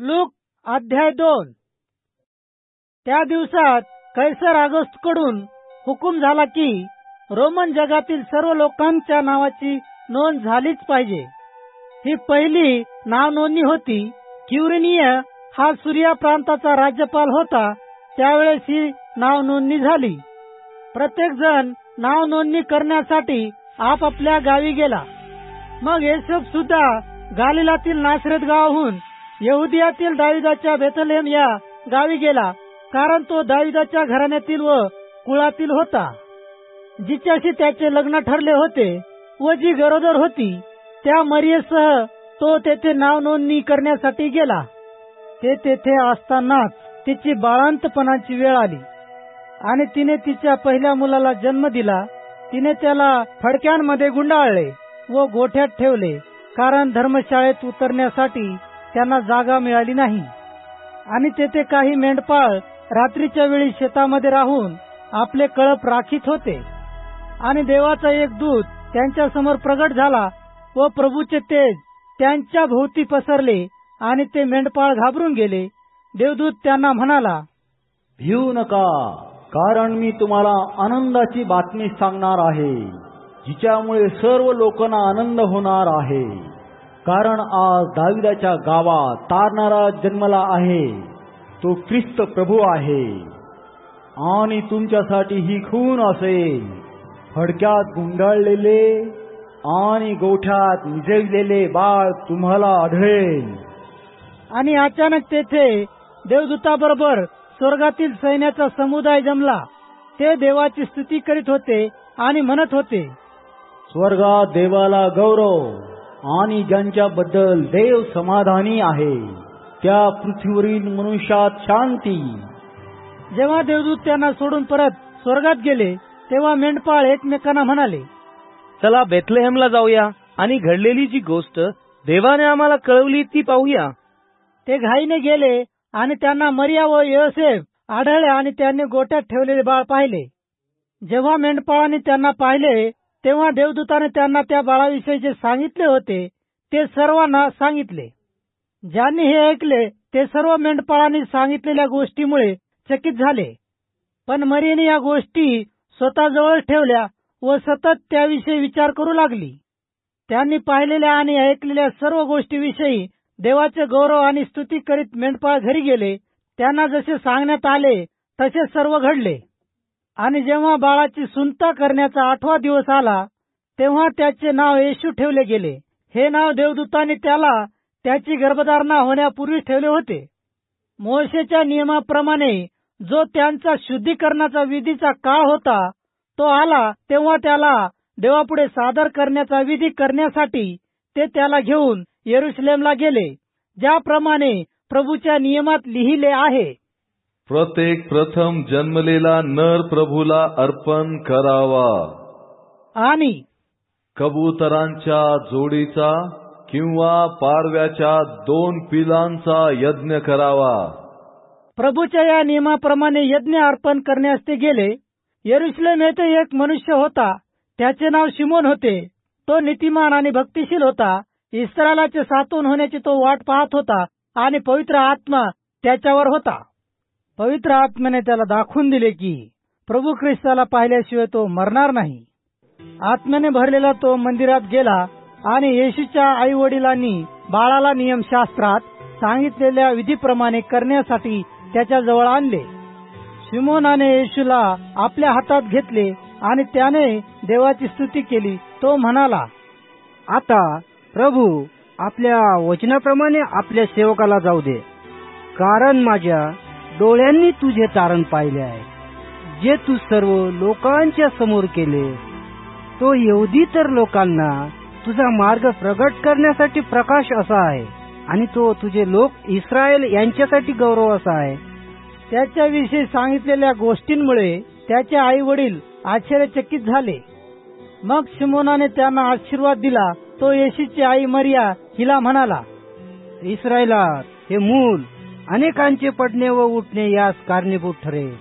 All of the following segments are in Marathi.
लूक अध्याय दोन. त्या दिवसात कैसर ऑगस्टकडून हुकूम झाला की रोमन जगातील सर्व लोकांच्या नावाची नोंद झालीच पाहिजे. ही पहिली नाव नोंदणी होती. क्युरिनिय हा सूर्या प्रांताचा राज्यपाल होता. त्यावेळेस ही नाव नोंदणी झाली. प्रत्येक जण नाव नोंदणी करण्यासाठी आपापल्या गावी गेला. मग येशब सुद्धा गालिलातील नासरत गावाहून यहुदियातील दाविदाच्या बेथलेम या गावी गेला कारण तो दाविदाच्या घराण्यातील व कुळातील होता जिच्याशी त्याचे लग्न ठरले होते व जी गरोदर होती त्या मरियेसह तो तेथे नाव नोंदणी करण्यासाठी गेला. ते तेथे असतानाच तिची बाळांतपणाची वेळ आली आणि तिने तिच्या पहिल्या मुलाला जन्म दिला. तिने त्याला फडक्यांमध्ये गुंडाळले व गोठ्यात ठेवले कारण धर्मशाळेत उतरण्यासाठी त्यांना जागा मिळाली नाही. आणि तेथे काही मेंढपाळ रात्रीच्या वेळी शेतामध्ये राहून आपले कळप राखीत होते. आणि देवाचा एक दूत त्यांच्यासमोर प्रगट झाला. व प्रभूचे तेज त्यांच्या भोवती पसरले आणि ते मेंढपाळ घाबरून गेले. देवदूत त्यांना म्हणाला भिऊ नका कारण मी तुम्हाला आनंदाची बातमी सांगणार आहे जिच्यामुळे सर्व लोकांना आनंद होणार आहे. कारण आज दाविदाच्या गावात तारणारा जन्मला आहे. तो ख्रिस्त प्रभू आहे. आणि तुमच्यासाठी ही खून असेल. फडक्यात गुंडाळलेले आणि गोठ्यात निजळलेले बाळ तुम्हाला आढळेल. आणि अचानक तेथे देवदूताबरोबर स्वर्गातील सैन्याचा समुदाय जमला. ते देवाची स्तुती करीत होते आणि म्हणत होते स्वर्गात देवाला गौरव. आणि ज्यांच्याबद्दल देव समाधानी आहे त्या पृथ्वीवरील मनुष्यात शांती. जेव्हा देवदूत त्यांना सोडून परत स्वर्गात गेले तेव्हा मेंढपाळ एकमेकांना म्हणाले चला बेथलेहेमला जाऊया आणि घडलेली जी गोष्ट देवाने आम्हाला कळवली ती पाहूया. ते घाईने गेले आणि त्यांना मरिया व योसेफ आढळले आणि त्यांनी गोट्यात ठेवलेले बाळ पाहिले. जेव्हा मेंढपाळांनी त्यांना पाहिले तेव्हा देवदूताने त्यांना त्या बाळाविषयी जे सांगितले होते ते सर्वांना सांगितले. ज्यांनी हे ऐकले ते सर्व मेंढपाळांनी सांगितलेल्या गोष्टीमुळे चकित झाले. पण मरीने या गोष्टी स्वतःजवळ ठेवल्या व सतत त्याविषयी विचार करू लागली. त्यांनी पाहिलेल्या आणि ऐकलेल्या सर्व गोष्टीविषयी देवाचे गौरव आणि स्तुती करीत मेंढपाळ घरी गेले. त्यांना जसे सांगण्यात आले तसे सर्व घडले. आणि जेव्हा बाळाची सुनता करण्याचा आठवा दिवस आला तेव्हा त्याचे नाव येशू ठेवले गेले. हे नाव देवदूताने त्याला त्याची गर्भधारणा होण्यापूर्वी ठेवले होते. मोशेच्या नियमाप्रमाणे जो त्यांचा शुद्धीकरणाचा विधीचा काळ होता तो आला तेव्हा त्याला देवापुढे सादर करण्याचा विधी करण्यासाठी ते त्याला घेऊन येरुश्लेमला गेले ज्याप्रमाणे प्रभूच्या नियमात लिहिले आहे. प्रत्येक प्रथम जन्मलेला नर प्रभूला अर्पण करावा. आणि कबुतरांच्या जोडीचा किंवा पारव्याच्या दोन पिलांचा यज्ञ करावा. प्रभूच्या या नियमाप्रमाणे यज्ञ अर्पण करण्यास ते गेले. येरुशलेम येथे एक मनुष्य होता. त्याचे नाव शिमोन होते. तो नीतिमान आणि भक्तिशील होता. इस्रायलाचे सातून होण्याची तो वाट पाहत होता आणि पवित्र आत्मा त्याच्यावर होता. पवित्र आत्म्याने त्याला दाखवून दिले की प्रभू ख्रिस्ताला पाहिल्याशिवाय तो मरणार नाही. आत्म्याने भरलेला तो मंदिरात गेला आणि येशूच्या आई वडिलांनी बाळाला नियमशास्त्रात सांगितलेल्या विधीप्रमाणे करण्यासाठी त्याच्याजवळ आणले. शिमोनाने येशूला आपल्या हातात घेतले आणि त्याने देवाची स्तुती केली. तो म्हणाला आता प्रभू आपल्या वचनाप्रमाणे आपल्या सेवकाला जाऊ दे. कारण माझ्या डोळ्यांनी तुझे तारण पाहिले आहे. जे तू सर्व लोकांच्या समोर केले तो येऊदी तर लोकांना तुझा मार्ग प्रगट करण्यासाठी प्रकाश असा आहे आणि तो तुझे लोक इस्रायल यांच्यासाठी गौरव असा आहे. त्याच्याविषयी सांगितलेल्या गोष्टींमुळे त्याचे आई वडील आश्चर्यचकित झाले. मग शिमोनाने त्यांना आशीर्वाद दिला. तो येशीची आई मरिया हिला म्हणाला इस्रायला हे मूल अनेकांचे पडणे व उठणे यास कारणीभूत ठरेल.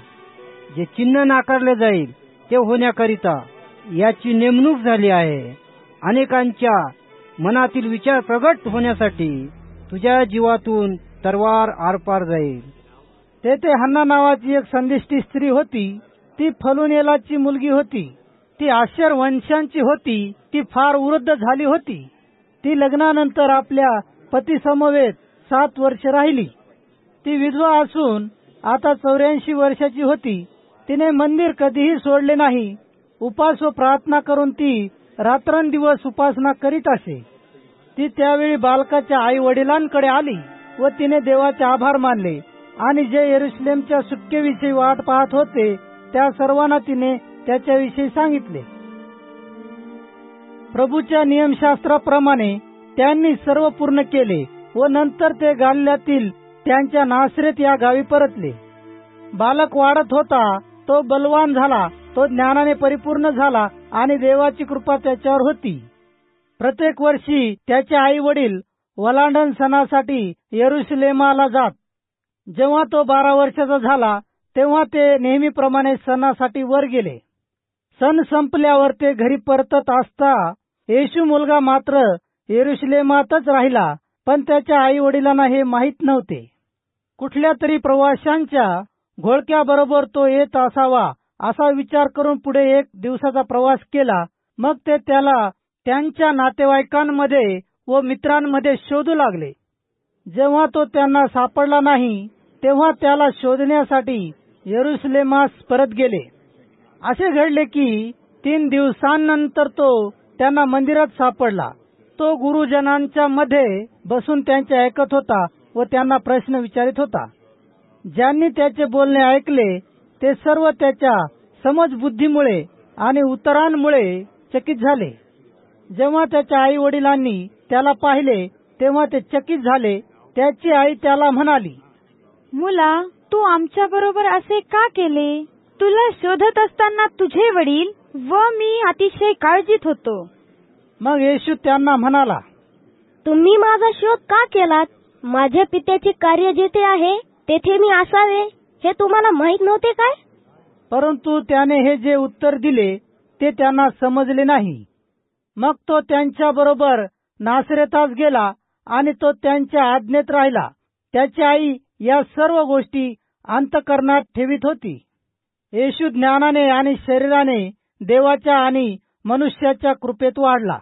जे चिन्ह नाकारले जाईल ते होण्याकरिता याची नेमणूक झाली आहे. अनेकांच्या मनातील विचार प्रगट होण्यासाठी तुझ्या जीवातून तरवार आरपार जाईल. तेथे हन्ना नावाची एक संदिष्टी स्त्री होती. ती फलुनेलाची मुलगी होती. ती आश्चर वंशांची होती. ती फार वृद्ध झाली होती. ती लग्नानंतर आपल्या पतीसमवेत सात वर्ष राहिली. ती विधवा असून आता चौऱ्याऐंशी वर्षाची होती. तिने मंदिर कधीही सोडले नाही. उपास व प्रार्थना करून ती रात्रंदिवस उपासना करीत असे. ती त्यावेळी बालकाच्या आई वडिलांकडे आली व तिने देवाचे आभार मानले आणि जे येरुश्लेमच्या सुटकेविषयी वाट पाहत होते त्या सर्वांना तिने त्याच्याविषयी सांगितले. प्रभूच्या नियमशास्त्राप्रमाणे त्यांनी सर्व पूर्ण केले व नंतर ते गाल्ल्यातील त्यांच्या नासरेत या गावी परतले. बालक वाढत होता तो बलवान झाला तो ज्ञानाने परिपूर्ण झाला आणि देवाची कृपा त्याच्यावर होती. प्रत्येक वर्षी त्याचे आई वडील वलांडण सणासाठी येरुशलेमाला जात. जेव्हा तो बारा वर्षाचा झाला तेव्हा ते नेहमीप्रमाणे सणासाठी वर गेले. सण संपल्यावर ते घरी परतत असता येशू मुलगा मात्र येरुशलेमातच राहिला पण त्याच्या आई वडिलांना हे माहीत नव्हते. कुठल्या तरी प्रवाशांच्या घोळक्याबरोबर तो येत असावा असा विचार करून पुढे एक दिवसाचा प्रवास केला. मग ते त्याला त्यांच्या नातेवाईकांमध्ये व मित्रांमध्ये शोधू लागले. जेव्हा तो त्यांना सापडला नाही तेव्हा त्याला शोधण्यासाठी येरुसलेमास परत गेले. असे घडले की तीन दिवसांनंतर तो त्यांना मंदिरात सापडला. तो गुरुजनांच्या मध्ये बसून त्यांचे ऐकत होता. व त्यांना प्रश्न विचारित होता. ज्यांनी त्याचे बोलणे ऐकले ते सर्व त्याच्या समजबुद्धीमुळे आणि उत्तरांमुळे चकित झाले. जेव्हा त्याच्या आई वडिलांनी त्याला पाहिले तेव्हा ते चकित झाले. त्याची आई त्याला म्हणाली मुला तू आमच्या बरोबर असे का केले? तुला शोधत असताना तुझे वडील व मी अतिशय काळजीत होतो. मग येशू त्यांना म्हणाला तुम्ही माझा शोध का केलात? माझ्या पित्याचे कार्य जेथे आहे तेथे मी असावे हे तुम्हाला माहीत नव्हते काय? परंतु त्याने हे जे उत्तर दिले ते त्यांना समजले नाही. मग तो त्यांच्या बरोबर नासरेतास गेला आणि तो त्यांच्या आज्ञेत राहिला. त्याची आई या सर्व गोष्टी अंतकरणात ठेवीत होती. येशू ज्ञानाने आणि शरीराने देवाच्या आणि मनुष्याच्या कृपेत वाढला.